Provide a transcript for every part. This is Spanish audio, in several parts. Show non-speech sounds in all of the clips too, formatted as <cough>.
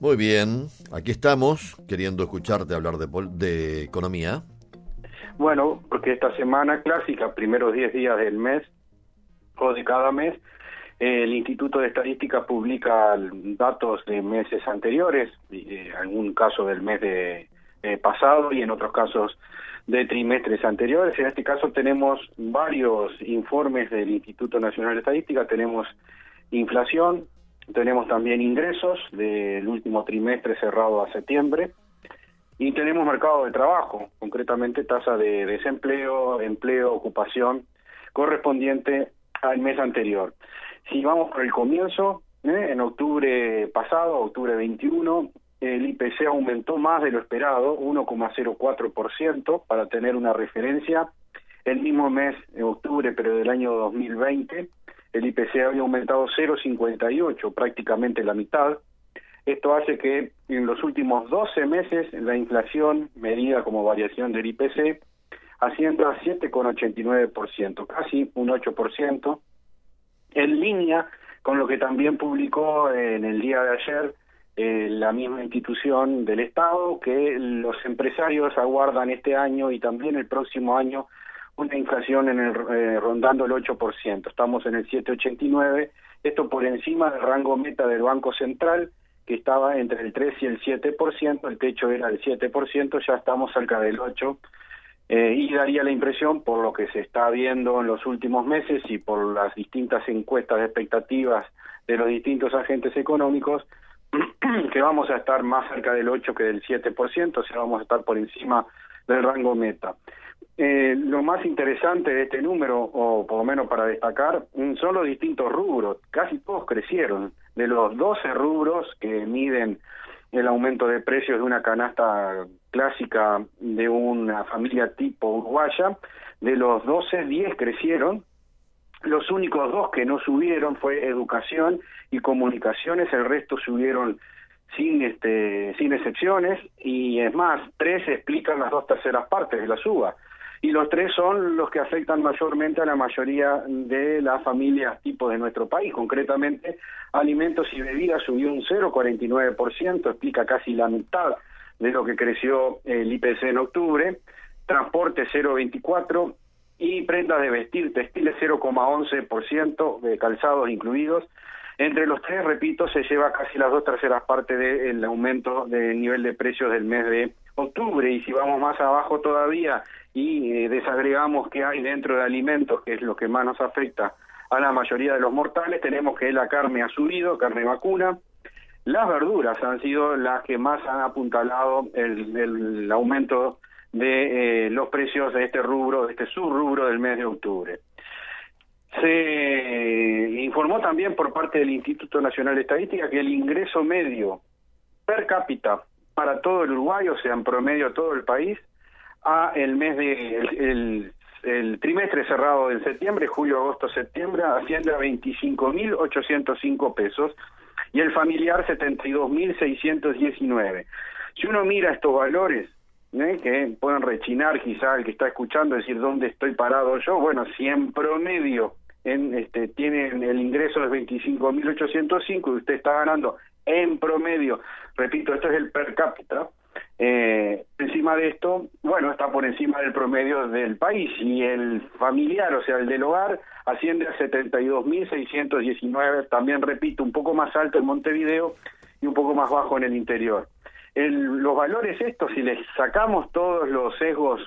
Muy bien, aquí estamos queriendo escucharte hablar de, de economía. Bueno, porque esta semana clásica, primeros 10 días del mes o de cada mes, el Instituto de Estadística publica datos de meses anteriores, en eh, algún caso del mes de, pasado y en otros casos de trimestres anteriores. En este caso tenemos varios informes del Instituto Nacional de Estadística, tenemos inflación, tenemos también ingresos del último trimestre cerrado a septiembre y tenemos mercado de trabajo, concretamente tasa de desempleo, empleo, ocupación correspondiente al mes anterior. Si vamos por el comienzo, ¿eh? en octubre pasado, octubre 21, el IPC aumentó más de lo esperado, 1,04%, para tener una referencia. El mismo mes, en octubre, pero del año 2020, el IPC había aumentado 0,58, prácticamente la mitad. Esto hace que en los últimos 12 meses la inflación medida como variación del IPC ascienda a 7,89%, casi un 8%, en línea con lo que también publicó en el día de ayer eh, la misma institución del Estado, que los empresarios aguardan este año y también el próximo año una inflación en el, eh, rondando el 8%, estamos en el 7,89, esto por encima del rango meta del Banco Central, que estaba entre el 3 y el 7%, el techo era el 7%, ya estamos cerca del 8%, eh, y daría la impresión, por lo que se está viendo en los últimos meses y por las distintas encuestas de expectativas de los distintos agentes económicos, <clears throat> que vamos a estar más cerca del 8 que del 7%, o sea, vamos a estar por encima del rango meta. Eh, lo más interesante de este número, o por lo menos para destacar, son los distintos rubros. Casi todos crecieron. De los 12 rubros que miden el aumento de precios de una canasta clásica de una familia tipo uruguaya, de los 12, 10 crecieron. Los únicos dos que no subieron fue educación y comunicaciones, el resto subieron sin este sin excepciones y es más, tres explican las dos terceras partes de la suba y los tres son los que afectan mayormente a la mayoría de las familias tipo de nuestro país. Concretamente, alimentos y bebidas subió un 0,49%, explica casi la mitad de lo que creció el IPC en octubre, transporte 0,24% y prendas de vestir, textiles 0,11%, de calzados incluidos. Entre los tres, repito, se lleva casi las dos terceras partes del aumento del nivel de precios del mes de octubre. Y si vamos más abajo todavía, y eh, desagregamos que hay dentro de alimentos, que es lo que más nos afecta a la mayoría de los mortales, tenemos que la carne ha subido, carne vacuna, las verduras han sido las que más han apuntalado el, aumento de eh, los precios de este rubro, de este subrubro del mes de octubre. Se informó también por parte del Instituto Nacional de Estadística que el ingreso medio per cápita para todo el Uruguay, o sea, en promedio todo el país, a el mes de el, trimestre cerrado en septiembre, julio, agosto, septiembre, asciende a 25.805 pesos y el familiar 72.619. Si uno mira estos valores, ¿eh? que pueden rechinar quizá el que está escuchando, decir dónde estoy parado yo, bueno, si en promedio en, este, tienen el ingreso de 25.805 y usted está ganando en promedio, repito, esto es el per cápita, eh, encima de esto, bueno, está por encima del promedio del país y el familiar, o sea, el del hogar, asciende a 72.619, también repito, un poco más alto en Montevideo y un poco más bajo en el interior. los valores estos, si les sacamos todos los sesgos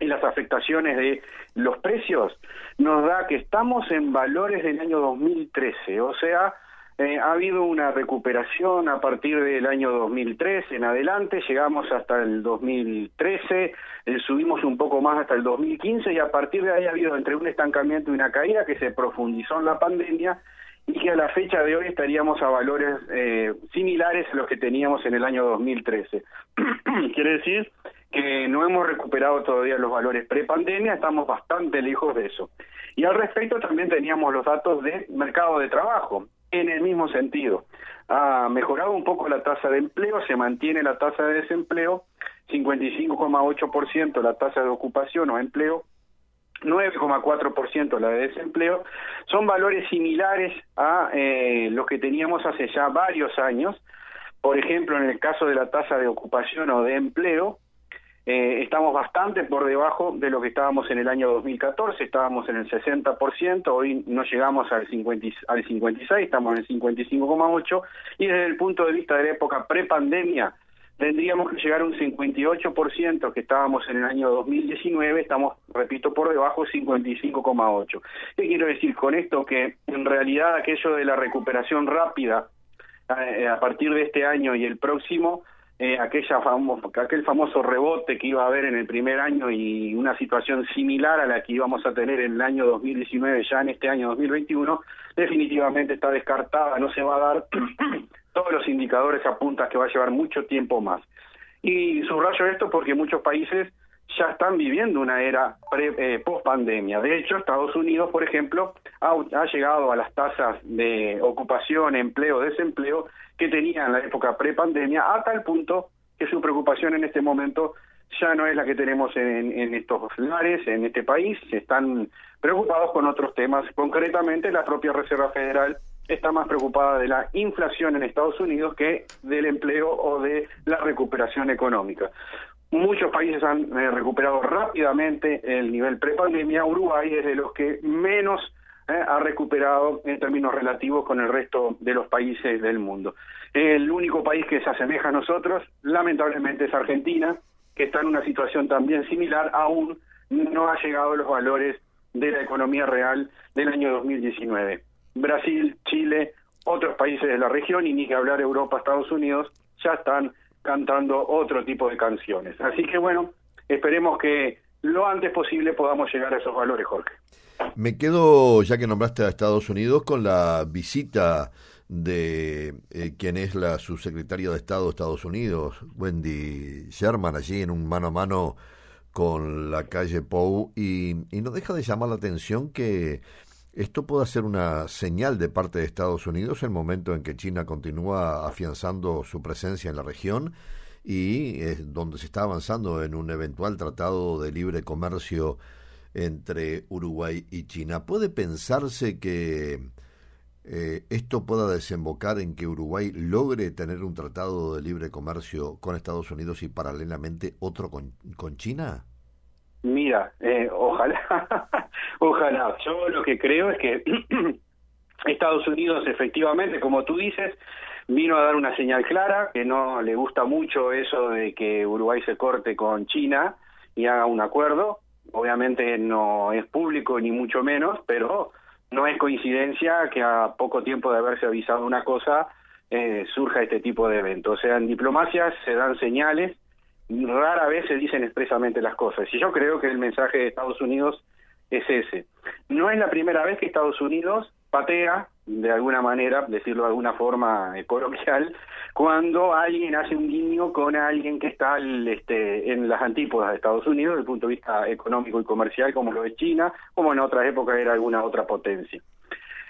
y las afectaciones de los precios, nos da que estamos en valores del año 2013, o sea, eh, ha habido una recuperación a partir del año 2003 en adelante, llegamos hasta el 2013, eh, subimos un poco más hasta el 2015 y a partir de ahí ha habido entre un estancamiento y una caída que se profundizó en la pandemia y que a la fecha de hoy estaríamos a valores eh, similares a los que teníamos en el año 2013. <clears throat> Quiere decir que no hemos recuperado todavía los valores prepandemia, estamos bastante lejos de eso. Y al respecto también teníamos los datos de mercado de trabajo, en el mismo sentido. Ha mejorado un poco la tasa de empleo, se mantiene la tasa de desempleo, 55,8% la tasa de ocupación o empleo, 9,4% la de desempleo, son valores similares a eh, los que teníamos hace ya varios años. Por ejemplo, en el caso de la tasa de ocupación o de empleo, eh, estamos bastante por debajo de lo que estábamos en el año 2014, estábamos en el 60%, hoy no llegamos al, 50, al 56, estamos en el 55,8%, y desde el punto de vista de la época prepandemia, tendríamos que llegar a un 58% que estábamos en el año 2019, estamos, repito, por debajo 55,8. ¿Qué quiero decir con esto? Que en realidad aquello de la recuperación rápida eh, a partir de este año y el próximo, eh, aquella aquel famoso rebote que iba a haber en el primer año y una situación similar a la que íbamos a tener en el año 2019, ya en este año 2021, definitivamente está descartada, no se va a dar <clears throat> todos los indicadores apuntan que va a llevar mucho tiempo más. Y subrayo esto porque muchos países ya están viviendo una era eh, post pandemia. De hecho, Estados Unidos, por ejemplo, ha, llegado a las tasas de ocupación, empleo, desempleo que tenía en la época pre-pandemia, a tal punto que su preocupación en este momento ya no es la que tenemos en, en estos lares, en este país, están preocupados con otros temas. Concretamente, la propia Reserva Federal está más preocupada de la inflación en Estados Unidos que del empleo o de la recuperación económica. Muchos países han eh, recuperado rápidamente el nivel prepandemia. Uruguay es de los que menos eh, ha recuperado en términos relativos con el resto de los países del mundo. El único país que se asemeja a nosotros, lamentablemente, es Argentina, que está en una situación también similar, aún no ha llegado a los valores de la economía real del año 2019. Brasil, Chile, otros países de la región y ni que hablar Europa, Estados Unidos, ya están cantando otro tipo de canciones. Así que bueno, esperemos que lo antes posible podamos llegar a esos valores, Jorge. Me quedo, ya que nombraste a Estados Unidos, con la visita de eh, quien es la subsecretaria de Estado de Estados Unidos, Wendy Sherman, allí en un mano a mano con la calle Pou, y, y no deja de llamar la atención que esto puede ser una señal de parte de Estados Unidos el momento en que China continúa afianzando su presencia en la región y es donde se está avanzando en un eventual tratado de libre comercio entre Uruguay y China. ¿Puede pensarse que eh, esto pueda desembocar en que Uruguay logre tener un tratado de libre comercio con Estados Unidos y paralelamente otro con China? Mira, eh, ojalá, <laughs> ojalá. Yo lo que creo es que <clears throat> Estados Unidos efectivamente, como tú dices, vino a dar una señal clara, que no le gusta mucho eso de que Uruguay se corte con China y haga un acuerdo. Obviamente no es público ni mucho menos, pero no es coincidencia que a poco tiempo de haberse avisado una cosa eh, surja este tipo de evento. O sea, en diplomacia se dan señales rara vez se dicen expresamente las cosas. Y yo creo que el mensaje de Estados Unidos es ese. No es la primera vez que Estados Unidos patea, de alguna manera, decirlo de alguna forma coloquial, cuando alguien hace un guiño con alguien que está este, en las antípodas de Estados Unidos desde el punto de vista económico y comercial, como lo es China, como en otras épocas era alguna otra potencia.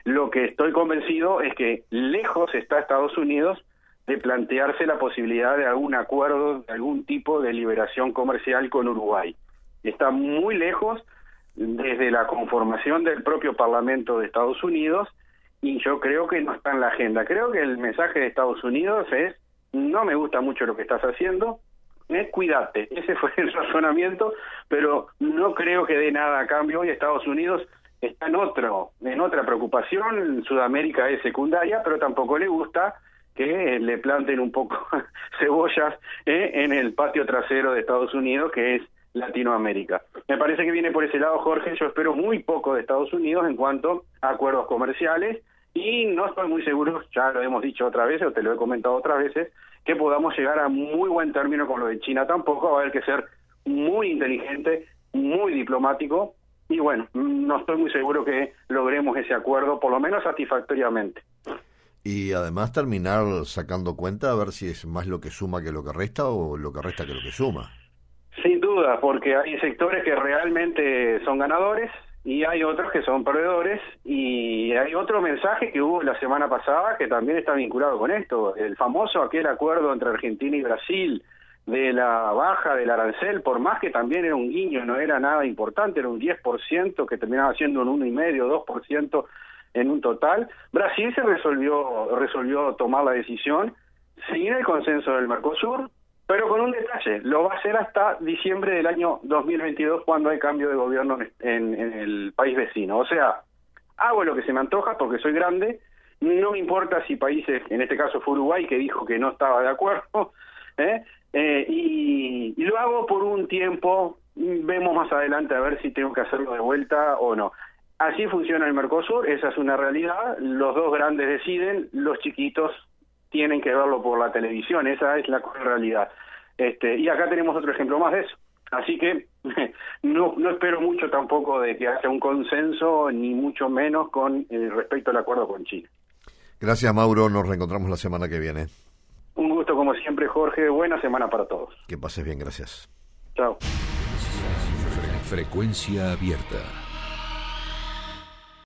Lo que estoy convencido es que lejos está Estados Unidos de plantearse la posibilidad de algún acuerdo, de algún tipo de liberación comercial con Uruguay. Está muy lejos desde la conformación del propio Parlamento de Estados Unidos y yo creo que no está en la agenda. Creo que el mensaje de Estados Unidos es, no me gusta mucho lo que estás haciendo, eh, cuídate. Ese fue <laughs> el razonamiento, pero no creo que dé nada a cambio. Hoy Estados Unidos está en otro, en otra preocupación, Sudamérica es secundaria, pero tampoco le gusta que le planten un poco <laughs> cebollas eh, en el patio trasero de Estados Unidos, que es Latinoamérica. Me parece que viene por ese lado, Jorge. Yo espero muy poco de Estados Unidos en cuanto a acuerdos comerciales y no estoy muy seguro, ya lo hemos dicho otras veces o te lo he comentado otras veces, que podamos llegar a muy buen término con lo de China. Tampoco va a haber que ser muy inteligente, muy diplomático y bueno, no estoy muy seguro que logremos ese acuerdo, por lo menos satisfactoriamente. Y además terminar sacando cuenta a ver si es más lo que suma que lo que resta o lo que resta que lo que suma. Sin duda, porque hay sectores que realmente son ganadores y hay otros que son perdedores y hay otro mensaje que hubo la semana pasada que también está vinculado con esto, el famoso aquel acuerdo entre Argentina y Brasil de la baja del arancel, por más que también era un guiño, no era nada importante, era un 10% que terminaba siendo un 1,5, 2% en un total, Brasil se resolvió, resolvió tomar la decisión, seguir el consenso del Mercosur, pero con un detalle, lo va a hacer hasta diciembre del año 2022 cuando hay cambio de gobierno en, el país vecino. O sea, hago lo que se me antoja porque soy grande, no me importa si países, en este caso fue Uruguay que dijo que no estaba de acuerdo, <laughs> ¿eh? Eh, y, lo hago por un tiempo, vemos más adelante a ver si tengo que hacerlo de vuelta o no. Así funciona el Mercosur, esa es una realidad, los dos grandes deciden, los chiquitos tienen que verlo por la televisión, esa es la realidad. Este, y acá tenemos otro ejemplo más de eso. Así que <laughs> no, no espero mucho tampoco de que haya un consenso, ni mucho menos con eh, respecto al acuerdo con China. Gracias, Mauro. Nos reencontramos la semana que viene. Un gusto como siempre, Jorge. Buena semana para todos. Que pases bien, gracias. Chao. Frecuencia abierta.